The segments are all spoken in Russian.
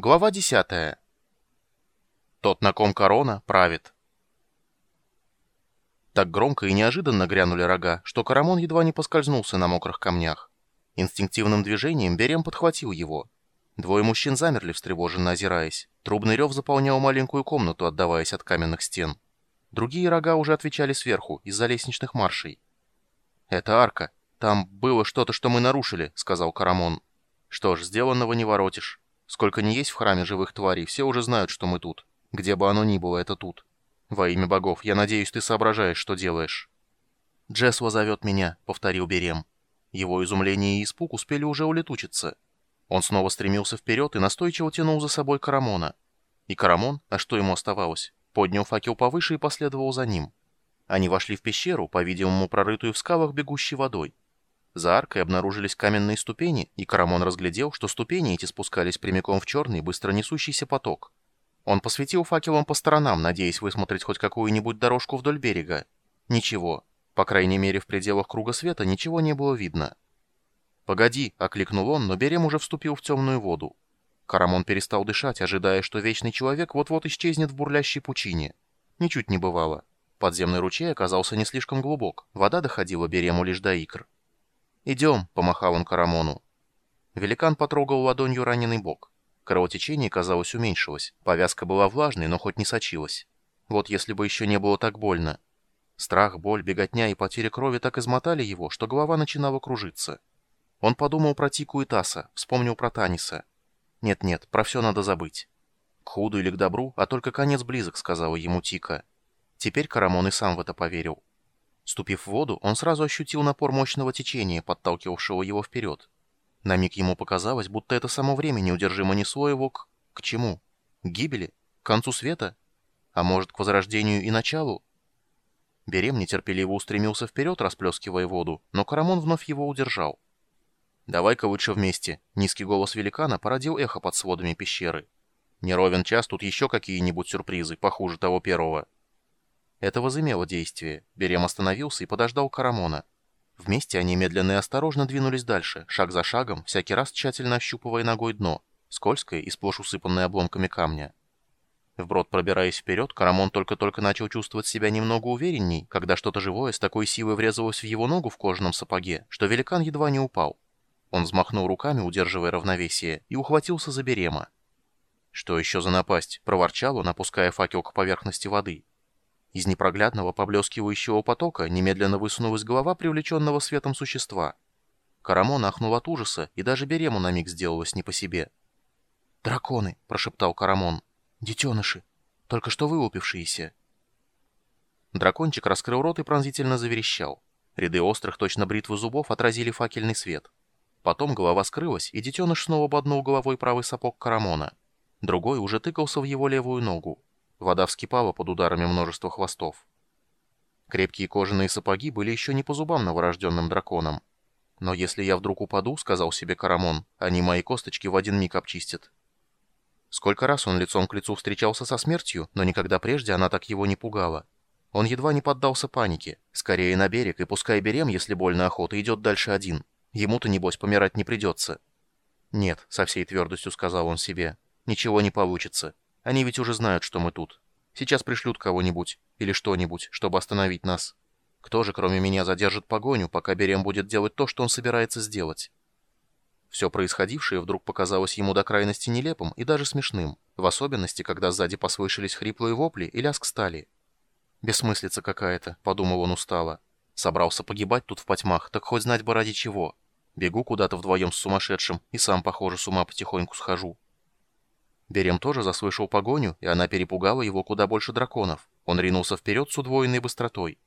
Глава 10. Тот, на ком корона, правит. Так громко и неожиданно грянули рога, что Карамон едва не поскользнулся на мокрых камнях. Инстинктивным движением Берем подхватил его. Двое мужчин замерли, встревоженно озираясь. Трубный рев заполнял маленькую комнату, отдаваясь от каменных стен. Другие рога уже отвечали сверху, из-за лестничных маршей. «Это арка. Там было что-то, что мы нарушили», — сказал Карамон. «Что ж, сделанного не воротишь». Сколько ни есть в храме живых тварей, все уже знают, что мы тут. Где бы оно ни было, это тут. Во имя богов, я надеюсь, ты соображаешь, что делаешь». «Джесва зовет меня», — повторил Берем. Его изумление и испуг успели уже улетучиться. Он снова стремился вперед и настойчиво тянул за собой Карамона. И Карамон, а что ему оставалось, поднял факел повыше и последовал за ним. Они вошли в пещеру, по-видимому, прорытую в скалах бегущей водой. За аркой обнаружились каменные ступени, и Карамон разглядел, что ступени эти спускались прямиком в черный, быстро несущийся поток. Он посветил факелом по сторонам, надеясь высмотреть хоть какую-нибудь дорожку вдоль берега. Ничего. По крайней мере, в пределах круга света ничего не было видно. «Погоди!» — окликнул он, но Берем уже вступил в темную воду. Карамон перестал дышать, ожидая, что вечный человек вот-вот исчезнет в бурлящей пучине. Ничуть не бывало. Подземный ручей оказался не слишком глубок, вода доходила Берему лишь до икр. «Идем», — помахал он Карамону. Великан потрогал ладонью раненый бок. Кровотечение, казалось, уменьшилось. Повязка была влажной, но хоть не сочилась. Вот если бы еще не было так больно. Страх, боль, беготня и потеря крови так измотали его, что голова начинала кружиться. Он подумал про Тику и Таса, вспомнил про Таниса. Нет-нет, про все надо забыть. К худу или к добру, а только конец близок, сказала ему Тика. Теперь Карамон и сам в это поверил. Ступив в воду, он сразу ощутил напор мощного течения, подталкивавшего его вперед. На миг ему показалось, будто это само время неудержимо несло его к... к чему? К гибели? К концу света? А может, к возрождению и началу? Берем нетерпеливо устремился вперед, расплескивая воду, но Карамон вновь его удержал. «Давай-ка лучше вместе», — низкий голос великана породил эхо под сводами пещеры. «Не ровен час, тут еще какие-нибудь сюрпризы, похуже того первого». Это возымело действие. Берем остановился и подождал Карамона. Вместе они медленно и осторожно двинулись дальше, шаг за шагом, всякий раз тщательно ощупывая ногой дно, скользкое и сплошь усыпанное обломками камня. Вброд пробираясь вперед, Карамон только-только начал чувствовать себя немного уверенней, когда что-то живое с такой силой врезалось в его ногу в кожаном сапоге, что великан едва не упал. Он взмахнул руками, удерживая равновесие, и ухватился за берема. «Что еще за напасть?» — проворчал он, опуская факел к поверхности воды. Из непроглядного поблескивающего потока немедленно высунулась голова привлеченного светом существа. Карамон ахнул от ужаса, и даже Берему на миг сделалось не по себе. «Драконы!» — прошептал Карамон. «Детеныши! Только что вылупившиеся!» Дракончик раскрыл рот и пронзительно заверещал. Ряды острых, точно бритвы зубов отразили факельный свет. Потом голова скрылась, и детеныш снова боднул головой правый сапог Карамона. Другой уже тыкался в его левую ногу. Вода вскипала под ударами множества хвостов. Крепкие кожаные сапоги были еще не по зубам новорожденным драконам. «Но если я вдруг упаду, — сказал себе Карамон, — они мои косточки в один миг обчистят». Сколько раз он лицом к лицу встречался со смертью, но никогда прежде она так его не пугала. Он едва не поддался панике. Скорее на берег, и пускай берем, если больно охота, идет дальше один. Ему-то, небось, помирать не придется. «Нет», — со всей твердостью сказал он себе, — «ничего не получится. Они ведь уже знают, что мы тут. Сейчас пришлют кого-нибудь или что-нибудь, чтобы остановить нас. Кто же, кроме меня, задержит погоню, пока Берем будет делать то, что он собирается сделать? Все происходившее вдруг показалось ему до крайности нелепым и даже смешным, в особенности, когда сзади послышались хриплые вопли и лязг стали. «Бессмыслица какая-то», — подумал он устало. «Собрался погибать тут в потьмах, так хоть знать бы ради чего. Бегу куда-то вдвоем с сумасшедшим и сам, похоже, с ума потихоньку схожу». Берем тоже заслышал погоню, и она перепугала его куда больше драконов. Он ринулся вперед с удвоенной быстротой.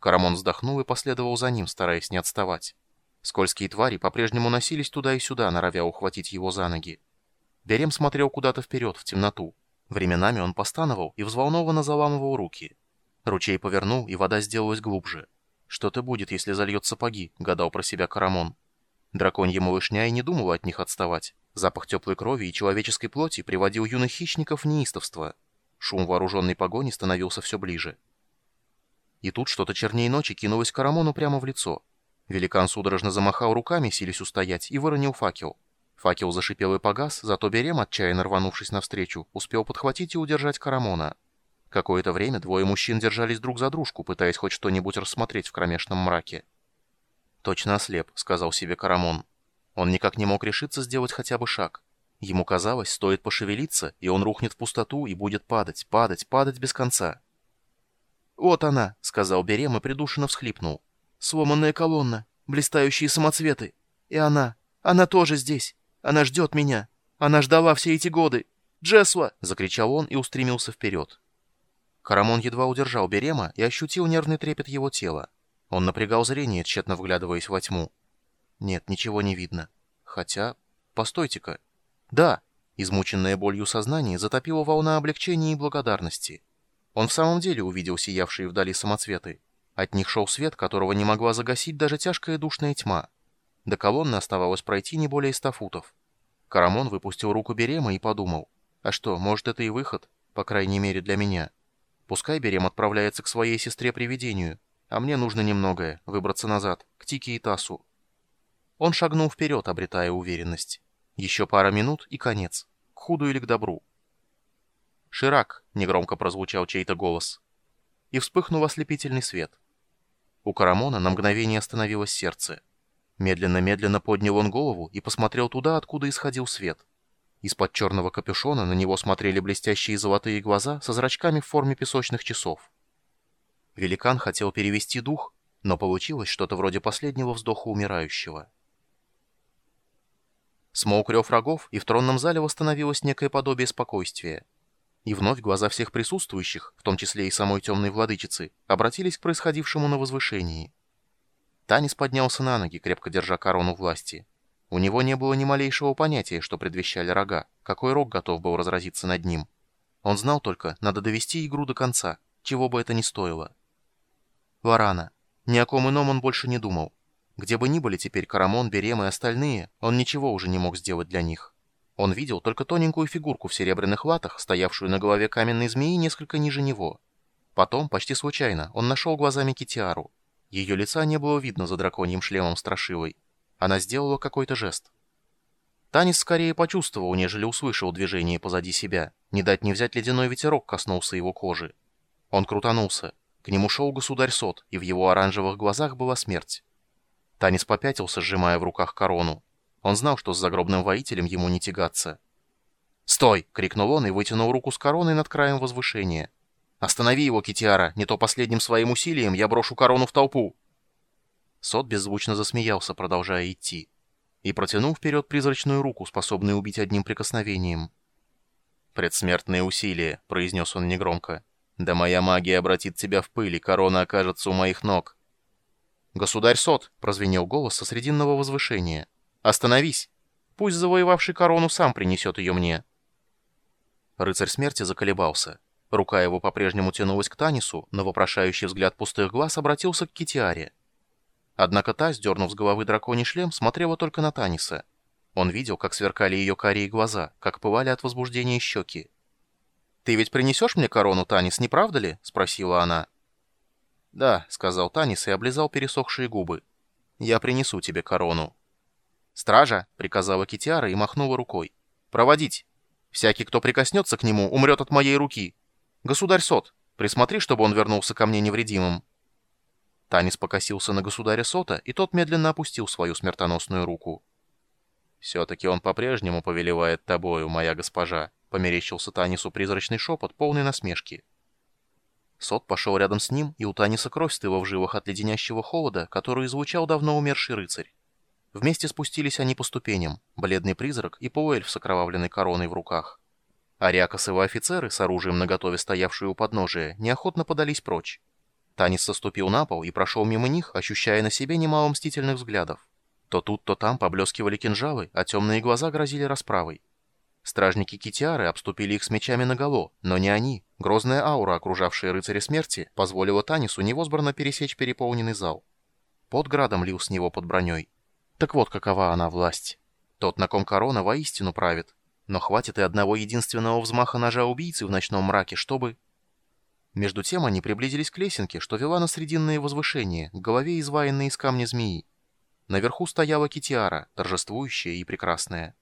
Карамон вздохнул и последовал за ним, стараясь не отставать. Скользкие твари по-прежнему носились туда и сюда, норовя ухватить его за ноги. Берем смотрел куда-то вперед, в темноту. Временами он постановал и взволнованно заламывал руки. Ручей повернул, и вода сделалась глубже. «Что-то будет, если зальет сапоги», — гадал про себя Карамон. Драконья малышня и не думала от них отставать. Запах теплой крови и человеческой плоти приводил юных хищников в неистовство. Шум вооруженной погони становился все ближе. И тут что-то чернее ночи кинулось Карамону прямо в лицо. Великан судорожно замахал руками, силясь устоять, и выронил факел. Факел зашипел и погас, зато Берем, отчаянно рванувшись навстречу, успел подхватить и удержать Карамона. Какое-то время двое мужчин держались друг за дружку, пытаясь хоть что-нибудь рассмотреть в кромешном мраке. «Точно ослеп», — сказал себе Карамон. Он никак не мог решиться сделать хотя бы шаг. Ему казалось, стоит пошевелиться, и он рухнет в пустоту и будет падать, падать, падать без конца. «Вот она», — сказал Берем и придушенно всхлипнул. «Сломанная колонна, блистающие самоцветы. И она, она тоже здесь. Она ждет меня. Она ждала все эти годы. Джесва!» — закричал он и устремился вперед. Карамон едва удержал Берема и ощутил нервный трепет его тела. Он напрягал зрение, тщетно вглядываясь во тьму. Нет, ничего не видно. Хотя... Постойте-ка. Да! Измученное болью сознание затопило волна облегчения и благодарности. Он в самом деле увидел сиявшие вдали самоцветы. От них шел свет, которого не могла загасить даже тяжкая душная тьма. До колонны оставалось пройти не более ста футов. Карамон выпустил руку Берема и подумал. А что, может это и выход? По крайней мере для меня. Пускай Берем отправляется к своей сестре-привидению, а мне нужно немногое — выбраться назад, к Тике и Тасу. Он шагнул вперед, обретая уверенность. Еще пара минут и конец. К худу или к добру. «Ширак!» — негромко прозвучал чей-то голос. И вспыхнул ослепительный свет. У Карамона на мгновение остановилось сердце. Медленно-медленно поднял он голову и посмотрел туда, откуда исходил свет. Из-под черного капюшона на него смотрели блестящие золотые глаза со зрачками в форме песочных часов. Великан хотел перевести дух, но получилось что-то вроде последнего вздоха умирающего. Смолк рев врагов, и в тронном зале восстановилось некое подобие спокойствия. И вновь глаза всех присутствующих, в том числе и самой темной владычицы, обратились к происходившему на возвышении. Танис поднялся на ноги, крепко держа корону власти. У него не было ни малейшего понятия, что предвещали рога, какой рог готов был разразиться над ним. Он знал только, надо довести игру до конца, чего бы это ни стоило. Варана. Ни о ком ином он больше не думал. Где бы ни были теперь Карамон, Берем и остальные, он ничего уже не мог сделать для них. Он видел только тоненькую фигурку в серебряных латах, стоявшую на голове каменной змеи несколько ниже него. Потом, почти случайно, он нашел глазами Китиару. Ее лица не было видно за драконьим шлемом страшивой. Она сделала какой-то жест. Танис скорее почувствовал, нежели услышал движение позади себя. Не дать не взять ледяной ветерок коснулся его кожи. Он крутанулся. К нему шел государь Сот, и в его оранжевых глазах была смерть. Танис попятился, сжимая в руках корону. Он знал, что с загробным воителем ему не тягаться. «Стой!» — крикнул он и вытянул руку с короной над краем возвышения. «Останови его, Китиара! Не то последним своим усилием я брошу корону в толпу!» Сот беззвучно засмеялся, продолжая идти, и протянул вперед призрачную руку, способную убить одним прикосновением. «Предсмертные усилия», — произнес он негромко. «Да моя магия обратит тебя в пыль, и корона окажется у моих ног». «Государь Сот», — прозвенел голос со срединного возвышения. «Остановись! Пусть завоевавший корону сам принесет ее мне». Рыцарь смерти заколебался. Рука его по-прежнему тянулась к Танису, но вопрошающий взгляд пустых глаз обратился к Китиаре. Однако та, сдернув с головы драконий шлем, смотрела только на Таниса. Он видел, как сверкали ее карие глаза, как пылали от возбуждения щеки. «Ты ведь принесешь мне корону, Танис, не правда ли?» — спросила она. «Да», — сказал Танис и облизал пересохшие губы. «Я принесу тебе корону». «Стража!» — приказала Китиара и махнула рукой. «Проводить! Всякий, кто прикоснется к нему, умрет от моей руки. Государь Сот, присмотри, чтобы он вернулся ко мне невредимым». Танис покосился на государя Сота, и тот медленно опустил свою смертоносную руку. «Все-таки он по-прежнему повелевает тобою, моя госпожа», — померещился Танису призрачный шепот, полный насмешки. Сот пошел рядом с ним, и у Таниса кровь стыла в жилах от леденящего холода, который излучал давно умерший рыцарь. Вместе спустились они по ступеням, бледный призрак и полуэльф с окровавленной короной в руках. Ариакас и его офицеры, с оружием наготове стоявшие у подножия, неохотно подались прочь. Танис соступил на пол и прошел мимо них, ощущая на себе немало мстительных взглядов. То тут, то там поблескивали кинжалы, а темные глаза грозили расправой. Стражники Китиары обступили их с мечами наголо, но не они. Грозная аура, окружавшая рыцаря смерти, позволила Танису невозбранно пересечь переполненный зал. Под градом лил с него под броней. Так вот какова она власть. Тот, на ком корона, воистину правит. Но хватит и одного единственного взмаха ножа убийцы в ночном мраке, чтобы... Между тем они приблизились к лесенке, что вела на срединное возвышение, к голове изваянной из камня змеи. Наверху стояла Китиара, торжествующая и прекрасная.